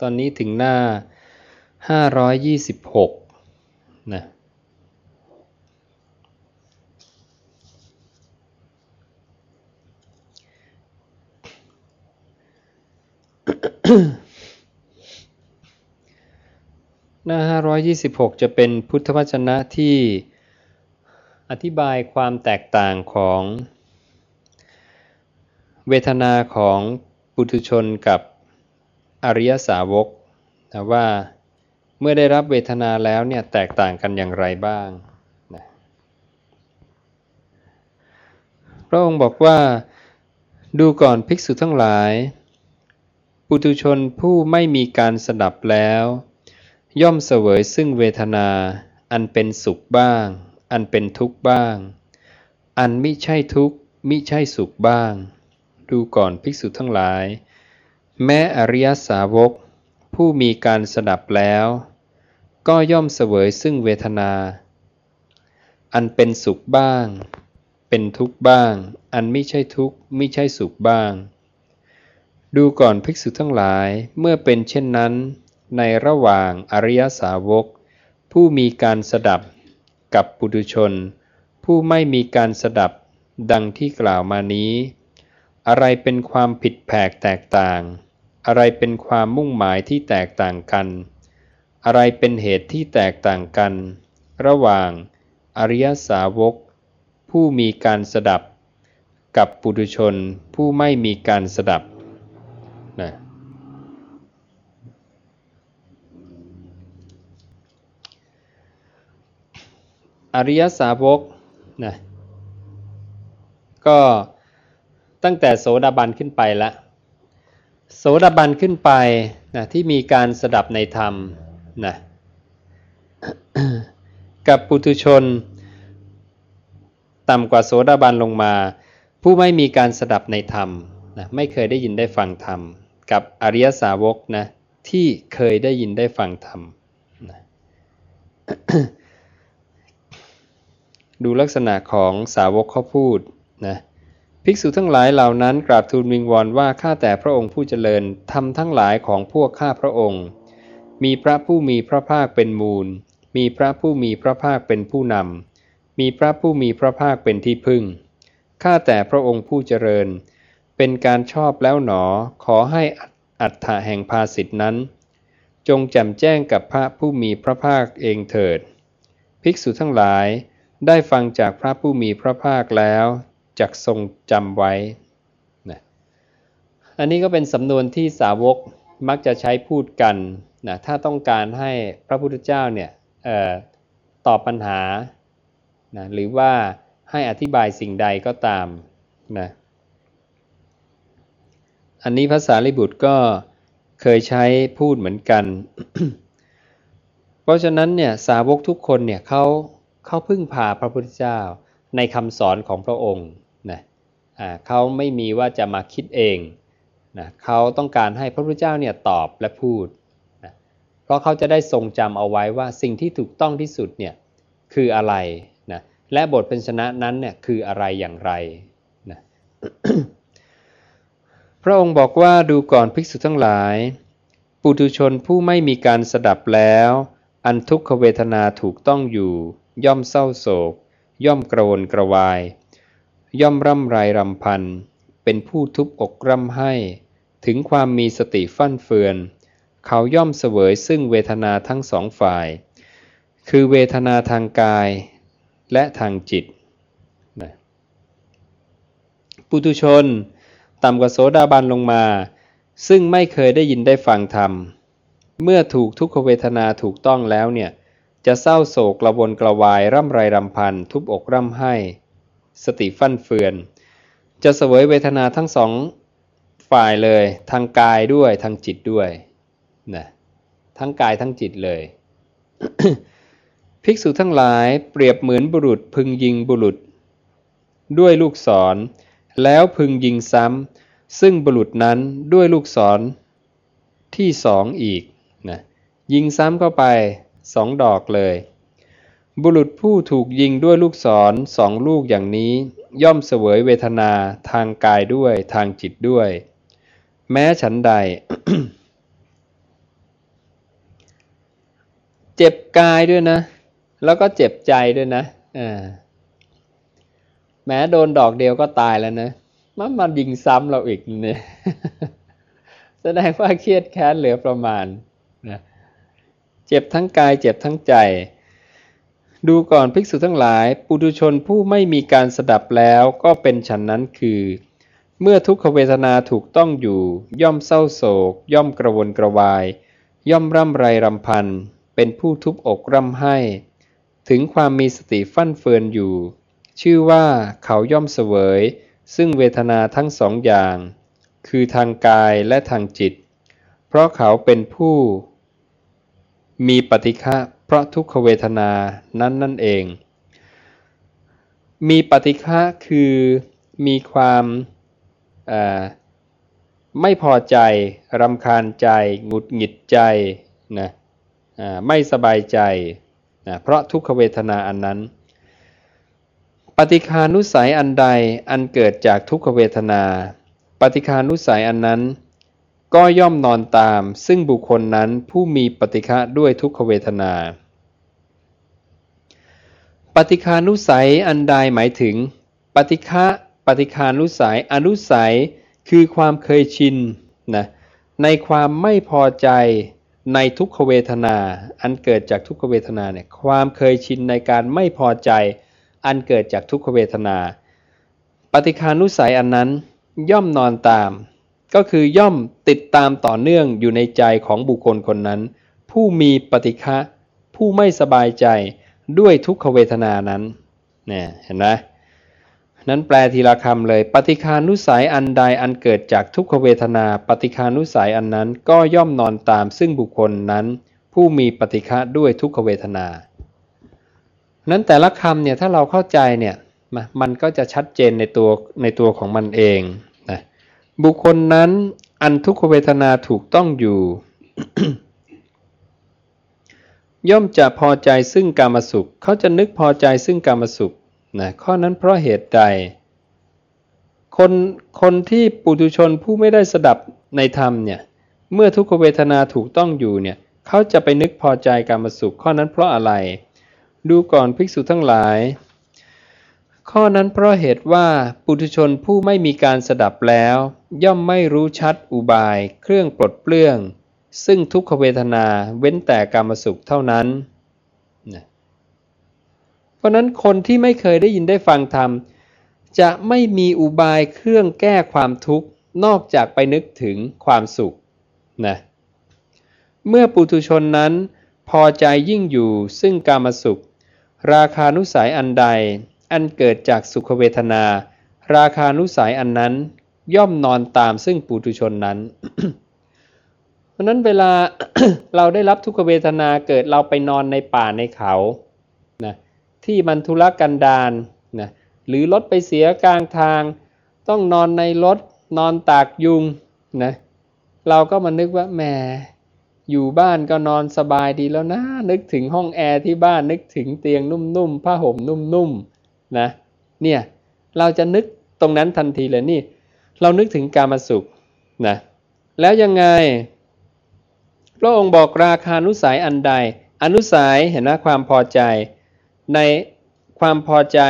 ตอนนี้ถึงหน้า 526 นะหน้า 526 จะเป็นพุทธวจนะที่อธิบายความแตกต่างของเวทนาของปุถุชนกับ อริยสาวกนะว่าเมื่อได้รับเวทนาแล้วเนี่ยแตกต่างกันอย่างไรบ้างนะพระองค์บอกว่าดูก่อนภิกษุทั้งหลาย ปุถุชนผู้ไม่มีการสดับแล้ว ย่อมเสวยซึ่งเวทนา อันเป็นสุขบ้าง อันเป็นทุกข์บ้าง อันมิใช่ทุกข์มิใช่สุขบ้าง ดูก่อนภิกษุทั้งหลาย แม้อริยสาวก ผู้มีการสดับแล้ว ก็ย่อมเสวยซึ่งเวทนา อันเป็นสุขบ้าง เป็นทุกข์บ้าง อันไม่ใช่ทุกข์ไม่ใช่สุขบ้าง ดูก่อนภิกษุทั้งหลายเมื่อเป็นเช่นนั้น ในระหว่างอริยสาวก ผู้มีการสดับกับปุถุชน ผู้ไม่มีการสดับดังที่กล่าวมานี้ อะไรเป็นความผิดแผกแตกต่าง อะไรเป็นความมุ่งหมายที่แตกต่างกัน อะไรเป็นเหตุที่แตกต่างกัน ระหว่างอริยสาวก ผู้มีการสดับ กับปุถุชนผู้ไม่มีการสดับนะอริยสาวกนะก็ตั้งแต่โสดาบันขึ้นไปและ โสดาบันขึ้นไปนะที่มีการสดับในธรรมนะกับปุถุชน ต่ำกว่าโสดาบันลงมา ผู้ไม่มีการสดับในธรรมนะไม่เคยได้ยินได้ฟังธรรม กับอริยสาวกนะที่เคยได้ยินได้ฟังธรรมนะดูลักษณะของสาวกเขาพูดนะ ภิกษุทั้งหลายเหล่านั้นกราบทูลวิงวอนว่าข้าแต่พระองค์ผู้เจริญทำทั้งหลายของพวกข้าพระองค์ มีพระผู้มีพระภาคเป็นมูล มีพระผู้มีพระภาคเป็นผู้นำมีพระผู้มีพระภาคเป็นที่พึ่งข้าแต่พระองค์ผู้เจริญ เป็นการชอบแล้วหนอ ขอให้อัฏฐะแห่งภาสิทธินั้น จงแจ่มแจ้งกับพระผู้มีพระภาคเองเถิด ภิกษุทั้งหลายได้ฟังจากพระผู้มีพระภาคแล้ว จักทรงจำไว้นะอันนี้ก็เป็นสำนวนที่สาวกมักจะใช้พูดกันนะถ้าต้องการให้พระพุทธเจ้าเนี่ยตอบปัญหานะหรือว่าให้อธิบายสิ่งใดก็ตามนะอันนี้ภาษาลิบุตรก็เคยใช้พูดเหมือนกัน เพราะฉะนั้นเนี่ยสาวกทุกคนเนี่ยเขาเขาพึ่งพาพระพุทธเจ้าในคำสอนของพระองค์ เขาไม่มีว่าจะมาคิดเองนะเขาต้องการให้พระพุทธเจ้าเนี่ยตอบและพูดนะเพราะเขาจะได้ทรงจำเอาไว้ว่าสิ่งที่ถูกต้องที่สุดเนี่ยคืออะไรนะและบทเป็นชนะนั้นเนี่ยคืออะไรอย่างไรนะพระองค์บอกว่าดูก่อนภิกษุทั้งหลาย ปุถุชนผู้ไม่มีการสดับแล้ว อันทุกขเวทนาถูกต้องอยู่ ย่อมเศร้าโศก ย่อมกระวนกระวาย ย่อมร่ำไรรำพัน เป็นผู้ทุบอกร่ำให้ ถึงความมีสติฟั่นเฟือน เขาย่อมเสวยซึ่งเวทนาทั้งสองฝ่าย คือเวทนาทางกายและทางจิต ปุตุชน ต่ำกว่าโสดาบันลงมา ซึ่งไม่เคยได้ยินได้ฟังธรรม เมื่อถูกทุกขเวทนาถูกต้องแล้วเนี่ย จะเศร้าโศกกระวนกระวายร่ำไรรำพัน ทุบอกร่ำให้ สติฟั่นเฟือน จะเสวยเวทนาทั้งสองฝ่ายเลย ทางกายด้วยทางจิตด้วยนะทั้งกายทั้งจิตเลย ภิกษุทั้งหลายเปรียบเหมือนบุรุษพึงยิงบุรุษ ด้วยลูกศร แล้วพึงยิงซ้ำซึ่งบุรุษนั้นด้วยลูกศรที่สองอีกนะยิงซ้ำเข้าไปสองดอกเลย บุรุษผู้ถูกยิงด้วยลูกศรสองลูกอย่างนี้ ย่อมเสวยเวทนาทางกายด้วยทางจิตด้วย แม้ฉันใด เจ็บกายด้วยนะ แล้วก็เจ็บใจด้วยนะอ่าแม้โดนดอกเดียวก็ตายแล้วนะมันมายิงซ้ำเราอีกเนี่ยแสดงว่าเครียดแค้นเหลือประมาณนะเจ็บทั้งกายเจ็บทั้งใจ ดูก่อนภิกษุทั้งหลาย ปุถุชนผู้ไม่มีการสดับแล้วก็เป็นฉันนั้นคือ เมื่อทุกขเวทนาถูกต้องอยู่ ย่อมเศร้าโศก ย่อมกระวนกระวาย ย่อมร่ำไรรำพัน เป็นผู้ทุบอกร่ำไห้ ถึงความมีสติฟั่นเฟือนอยู่ ชื่อว่าเขาย่อมเสวย ซึ่งเวทนาทั้งสองอย่าง คือทางกายและทางจิต เพราะเขาเป็นผู้ มีปฏิฆะ พราะทุกขเวทนานั้นนั่นเอง มีปฏิฆะคือมีความไม่พอใจรำคาญใจ หงุดหงิดใจนะไม่สบายใจนะเพราะทุกขเวทนาอันนั้น ปฏิคานุสัยอันใดอันเกิดจากทุกขเวทนา ปฏิคานุสัยอันนั้น ก็ย่อมนอนตาม ซึ่งบุคคลนั้นผู้มีปฏิฆะด้วยทุกขเวทนา ปฏิคานุสัยอันใดหมายถึง ปฏิฆะปฏิคานุสัยอนุสัยคือความเคยชินนะในความไม่พอใจในทุกขเวทนา อันเกิดจากทุกขเวทนาเนี่ยความเคยชินในการไม่พอใจ อันเกิดจากทุกขเวทนา ปฏิคานุสัยอันนั้นย่อมนอนตาม ก็คือย่อมติดตามต่อเนื่องอยู่ในใจของบุคคลคนนั้น ผู้มีปฏิฆะผู้ไม่สบายใจด้วยทุกขเวทนานั้นเนี่ยเห็นไหมนั้นแปลทีละคำเลย ปฏิคานุสัยอันใดอันเกิดจากทุกขเวทนา ปฏิคานุสัยอันนั้นก็ย่อมนอนตามซึ่งบุคคลนั้น ผู้มีปฏิฆะด้วยทุกขเวทนา นั้นแต่ละคำเนี่ยถ้าเราเข้าใจเนี่ยมันก็จะชัดเจนในตัวในตัวของมันเอง บุคคลนั้นอันทุกขเวทนาถูกต้องอยู่ ย่อมจะพอใจซึ่งกามสุข เขาจะนึกพอใจซึ่งกามสุขนะข้อนั้นเพราะเหตุใด คนคนที่ปุถุชนผู้ไม่ได้สดับในธรรมเนี่ยเมื่อทุกขเวทนาถูกต้องอยู่เนี่ยเขาจะไปนึกพอใจกามสุข ข้อนั้นเพราะอะไร ดูก่อนภิกษุทั้งหลาย ข้อนั้นเพราะเหตุว่าปุถุชนผู้ไม่มีการสดับแล้ว ย่อมไม่รู้ชัดอุบาย เครื่องปลดเปลื้อง ซึ่งทุกขเวทนาเว้นแต่กรรมสุขเท่านั้นนะเพราะนั้นคนที่ไม่เคยได้ยินได้ฟังธรรม จะไม่มีอุบายเครื่องแก้ความทุกข์นอกจากไปนึกถึงความสุขนะเมื่อปุถุชนนั้นพอใจยิ่งอยู่ซึ่งกรรมสุข ราคานุสัยอันใด อันเกิดจากสุขเวทนา ราคานุสัยอันนั้นย่อมนอนตามซึ่งปุถุชนนั้น เพราะนั้นเวลาเราได้รับทุกขเวทนาเกิดเราไปนอนในป่าในเขานะที่มันทุรกันดารนะหรือรถไปเสียกลางทาง ต้องนอนในรถนอนตากยุงนะเราก็มานึกว่าแหมอยู่บ้านก็นอนสบายดีแล้วนะ นึกถึงห้องแอร์ที่บ้านนึกถึงเตียงนุ่มๆผ้าห่มนุ่มๆ นะเนี่ยเราจะนึกตรงนั้นทันทีเลยนี่ เรานึกถึงกามสุขนะแล้วยังไง พระองค์บอกราคานุสัยอันใด อนุสัยเห็นนะความพอใจ ในความพอใจ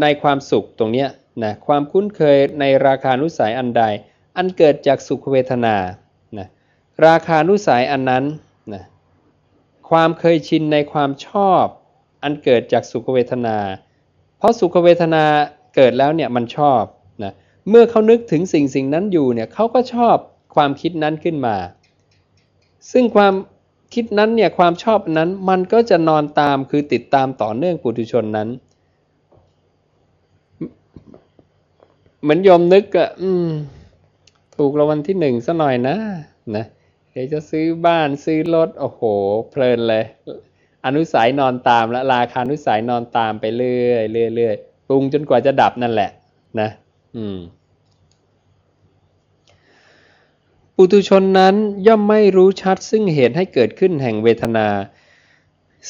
ในความสุขตรงนี้นะความคุ้นเคยในราคานุสัยอันใด อันเกิดจากสุขเวทนานะราคานุสัยอันนั้นนะความเคยชินในความชอบ อันเกิดจากสุขเวทนา เพราะสุขเวทนาเกิดแล้วเนี่ยมันชอบนะเมื่อเขานึกถึงสิ่งสิ่งนั้นอยู่เนี่ยเขาก็ชอบความคิดนั้นขึ้นมา ซึ่งความคิดนั้นเนี่ยความชอบนั้นมันก็จะนอนตามคือติดตามต่อเนื่องปุถุชนนั้น เหมือนยมนึกอะอืม ถูกรางวัลที่หนึ่งซะหน่อยนะนะเดี๋ยวจะซื้อบ้านซื้อรถโอ้โห เพลินเลย อนุสัยนอนตามและราคานุสัยนอนตามไปเรื่อยเรื่อยเรื่อยปรุงจนกว่าจะดับนั่นแหละ นะ อืม ปุตุชนนั้นย่อมไม่รู้ชัดซึ่งเหตุให้เกิดขึ้นแห่งเวทนา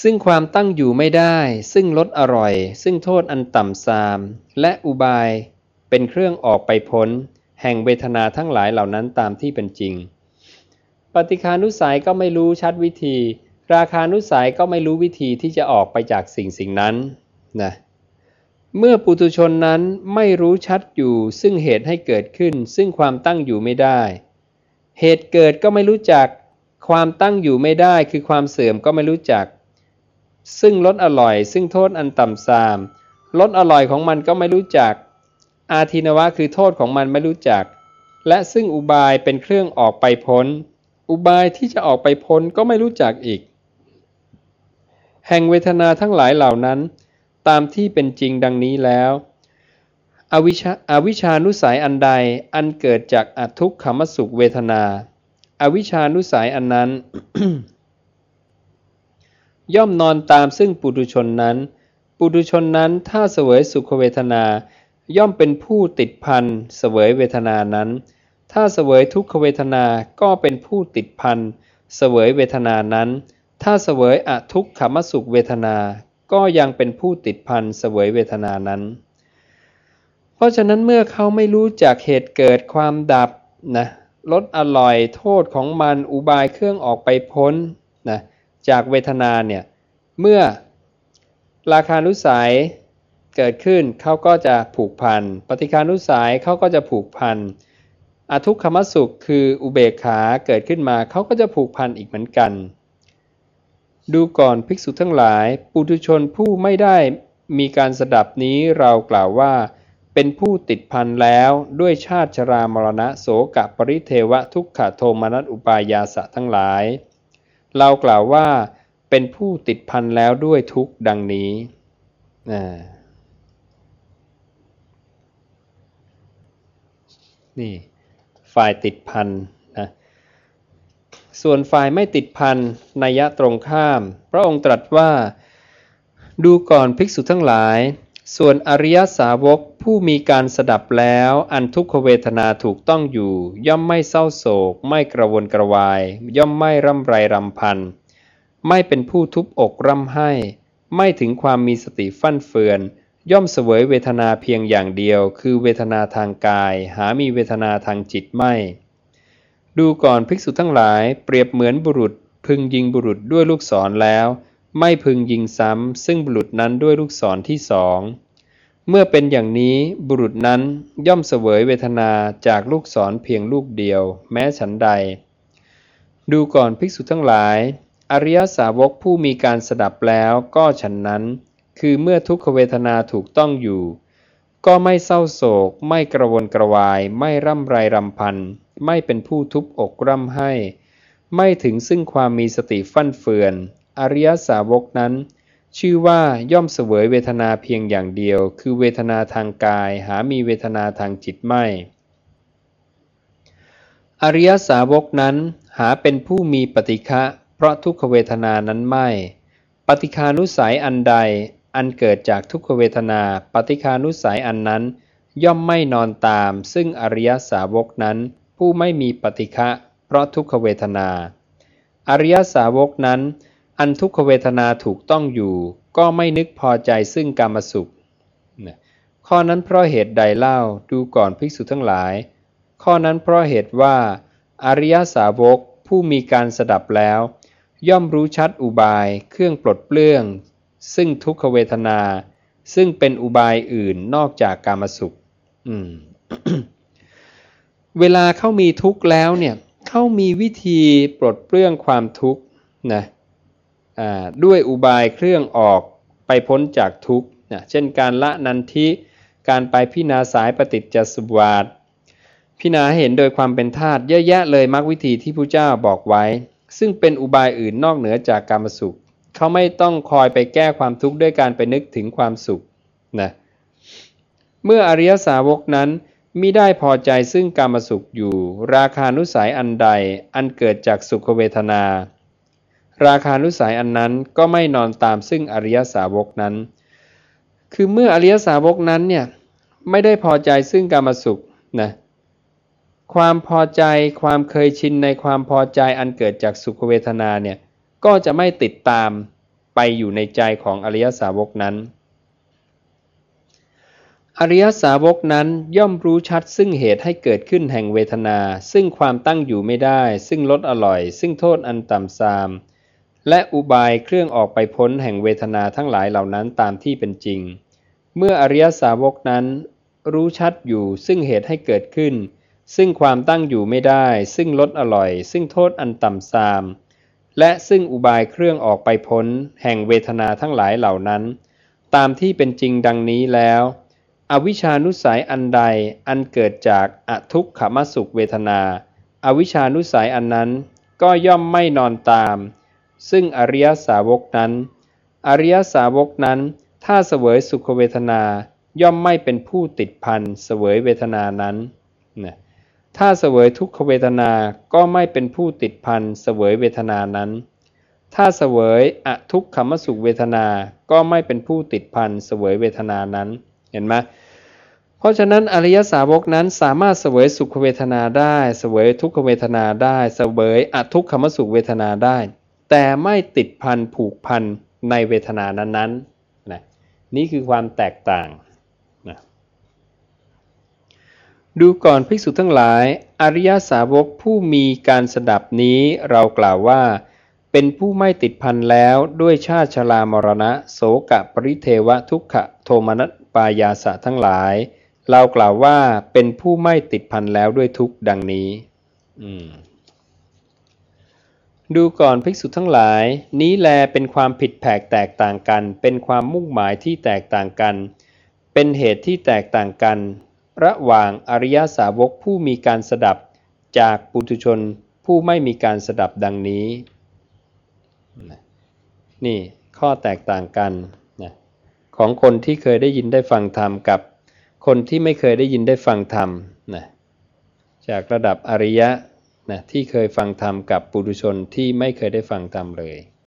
ซึ่งความตั้งอยู่ไม่ได้ ซึ่งลดอร่อย ซึ่งโทษอันต่ำซาม และอุบายเป็นเครื่องออกไปพ้น แห่งเวทนาทั้งหลายเหล่านั้นตามที่เป็นจริง ปฏิคานุสัยก็ไม่รู้ชัดวิธี ราคานุสัยก็ไม่รู้วิธีที่จะออกไปจากสิ่งสิ่งนั้นนะเมื่อปุถุชนนั้นไม่รู้ชัดอยู่ซึ่งเหตุให้เกิดขึ้น ซึ่งความตั้งอยู่ไม่ได้ เหตุเกิดก็ไม่รู้จัก ความตั้งอยู่ไม่ได้ คือความเสื่อมก็ไม่รู้จัก ซึ่งลดอร่อย ซึ่งโทษอันต่ำทรามลดอร่อยของมันก็ไม่รู้จัก อาทินวะคือโทษของมันไม่รู้จัก และซึ่งอุบายเป็นเครื่องออกไปพ้น อุบายที่จะออกไปพ้นก็ไม่รู้จักอีก แห่งเวทนาทั้งหลายเหล่านั้น ตามที่เป็นจริงดังนี้แล้ว อวิชาอวิชานุสัยอันใดอันเกิดจากอทุกขมสุขเวทนา อวิชานุสัยอันนั้น ย่อมนอนตามซึ่งปุถุชนนั้น ปุถุชนนั้นถ้าเสวยสุขเวทนา ย่อมเป็นผู้ติดพันเสวยเวทนานั้น ถ้าเสวยทุกขเวทนาก็เป็นผู้ติดพันเสวยเวทนานั้น ถ้าเสวยอทุกขมสุขเวทนา ก็ยังเป็นผู้ติดพันเสวยเวทนานั้น เพราะฉะนั้นเมื่อเขาไม่รู้จักเหตุเกิดความดับนะลดอร่อยโทษของมันอุบายเครื่องออกไปพ้นนะจากเวทนาเนี่ยเมื่อราคานุสัยเกิดขึ้นเขาก็จะผูกพัน ปฏิคานุสัยเขาก็จะผูกพันอทุกขมสุขคืออุเบกขาเกิดขึ้นมาเขาก็จะผูกพันอีกเหมือนกัน ดูก่อนภิกษุทั้งหลาย ปุถุชนผู้ไม่ได้มีการสดับนี้เรากล่าวว่า เป็นผู้ติดพันแล้วด้วยชาติชรามรณะโสกะปริเทวะทุกขโทมนัสอุปายาสะทั้งหลาย เรากล่าวว่าเป็นผู้ติดพันแล้วด้วยทุกดังนี้นี่ ฝ่ายติดพันนะ ส่วนฝ่ายไม่ติดพันนัยยะตรงข้าม พระองค์ตรัสว่า ดูก่อนภิกษุทั้งหลาย ส่วนอริยสาวกผู้มีการสดับแล้วอันทุกขเวทนาถูกต้องอยู่ ย่อมไม่เศร้าโศก ไม่กระวนกระวาย ย่อมไม่ร่ำไรรำพัน ไม่เป็นผู้ทุบอกร่ำให้ ไม่ถึงความมีสติฟั่นเฟือน ย่อมเสวยเวทนาเพียงอย่างเดียว คือเวทนาทางกาย หามีเวทนาทางจิตไม่ ดูก่อนภิกษุทั้งหลายเปรียบเหมือนบุรุษ พึงยิงบุรุษด้วยลูกศรแล้ว ไม่พึงยิงซ้ำ ซึ่งบุรุษนั้นด้วยลูกศรที่สองเมื่อเป็นอย่างนี้บุรุษนั้นย่อมเสวยเวทนาจากลูกศรเพียงลูกเดียว แม้ฉันใด ดูก่อนภิกษุทั้งหลาย อริยสาวกผู้มีการสดับแล้วก็ฉันนั้น คือเมื่อทุกขเวทนาถูกต้องอยู่ ก็ไม่เศร้าโศก ไม่กระวนกระวาย ไม่ร่ำไรรำพัน ไม่เป็นผู้ทุบอกร่ำให้ ไม่ถึงซึ่งความมีสติฟั่นเฟือน อริยสาวกนั้น ชื่อว่าย่อมเสวยเวทนาเพียงอย่างเดียว คือเวทนาทางกายหามีเวทนาทางจิตไม่ อริยสาวกนั้นหาเป็นผู้มีปฏิฆะเพราะทุกขเวทนานั้นไม่ ปฏิคานุสัยอันใดอันเกิดจากทุกขเวทนา ปฏิคานุสัยอันนั้น ย่อมไม่นอนตาม ซึ่งอริยสาวกนั้น ผู้ไม่มีปฏิฆะเพราะทุกขเวทนา อริยสาวกนั้น อันทุกขเวทนาถูกต้องอยู่ ก็ไม่นึกพอใจซึ่งกรรมสุข ข้อนั้นเพราะเหตุใดเล่าดูก่อนภิกษุทั้งหลาย ข้อนั้นเพราะเหตุว่า อริยสาวกผู้มีการสดับแล้ว ย่อมรู้ชัดอุบายเครื่องปลดเปลื้อง ซึ่งทุกขเวทนา ซึ่งเป็นอุบายอื่นนอกจากกรรมสุข อืม เวลาเขามีทุกข์แล้วเนี่ยเขามีวิธีปลดเปลื้องความทุกข์นะด้วยอุบายเครื่องออกไปพ้นจากทุกข์นะเช่นการละนันทิการไปพินาสายปฏิจจสมวาทพินาเห็นโดยความเป็นธาตุเยอะแยะเลยมรรควิธีที่พระเจ้าบอกไว้ ซึ่งเป็นอุบายอื่นนอกเหนือจากกรรมสุขเขาไม่ต้องคอยไปแก้ความทุกข์ด้วยการไปนึกถึงความสุขนะเมื่ออริยสาวกนั้น มิได้พอใจซึ่งกรรมสุขอยู่ ราคานุสัยอันใดอันเกิดจากสุขเวทนา ราคานุสัยอันนั้นก็ไม่นอนตามซึ่งอริยสาวกนั้น คือเมื่ออริยสาวกนั้นเนี่ยไม่ได้พอใจซึ่งกรรมสุขนะความพอใจความเคยชินในความพอใจอันเกิดจากสุขเวทนาเนี่ยก็จะไม่ติดตามไปอยู่ในใจของอริยสาวกนั้น อริยสาวกนั้นย่อมรู้ชัดซึ่งเหตุให้เกิดขึ้นแห่งเวทนา ซึ่งความตั้งอยู่ไม่ได้ ซึ่งลดอร่อย ซึ่งโทษอันต่ำทราม และอุบายเครื่องออกไปพ้นแห่งเวทนาทั้งหลายเหล่านั้นตามที่เป็นจริง เมื่ออริยสาวกนั้น รู้ชัดอยู่ซึ่งเหตุให้เกิดขึ้น ซึ่งความตั้งอยู่ไม่ได้ ซึ่งลดอร่อย ซึ่งโทษอันต่ำทราม และซึ่งอุบายเครื่องออกไปพ้น แห่งเวทนาทั้งหลายเหล่านั้น ตามที่เป็นจริงดังนี้แล้ว อวิชานุสัยอันใดอันเกิดจากอทุกขมสุขเวทนา อวิชานุสัยอันนั้นก็ย่อมไม่นอนตาม ซึ่งอริยสาวกนั้น อริยสาวกนั้น ถ้าเสวยสุขเวทนา ย่อมไม่เป็นผู้ติดพันเสวยเวทนานั้นนะถ้าเสวยทุกขเวทนา ก็ไม่เป็นผู้ติดพันเสวยเวทนานั้น ถ้าเสวยอทุกขมสุขเวทนา ก็ไม่เป็นผู้ติดพันเสวยเวทนานั้น เห็นไหมเพราะฉะนั้นอริยสาวกนั้นสามารถเสวยสุขเวทนาได้ เสวยทุกขเวทนาได้เสวยอทุกขมสุขเวทนาได้ แต่ไม่ติดพันผูกพันในเวทนานั้นๆนะนี่คือความแตกต่างนะดูก่อนภิกษุทั้งหลาย อริยสาวกผู้มีการสดับนี้เรากล่าวว่า เป็นผู้ไม่ติดพันแล้วด้วยชาติชรามรณะ โสกะปริเทวะทุกขโทมนัส ปายาสะทั้งหลาย เรากล่าวว่าเป็นผู้ไม่ติดพันแล้วด้วยทุกดังนี้ดูก่อนภิกษุทั้งหลาย นี้แลเป็นความผิดแผกแตกต่างกัน เป็นความมุ่งหมายที่แตกต่างกัน เป็นเหตุที่แตกต่างกัน ระหว่างอริยสาวกผู้มีการสดับจากปุถุชนผู้ไม่มีการสดับดังนี้ นี่ข้อแตกต่างกันนะ ของคนที่เคยได้ยินได้ฟังธรรมกับคนที่ไม่เคยได้ยินได้ฟังธรรมนะจากระดับอริยะนะที่เคยฟังธรรมกับปุถุชนที่ไม่เคยได้ฟังธรรมเลย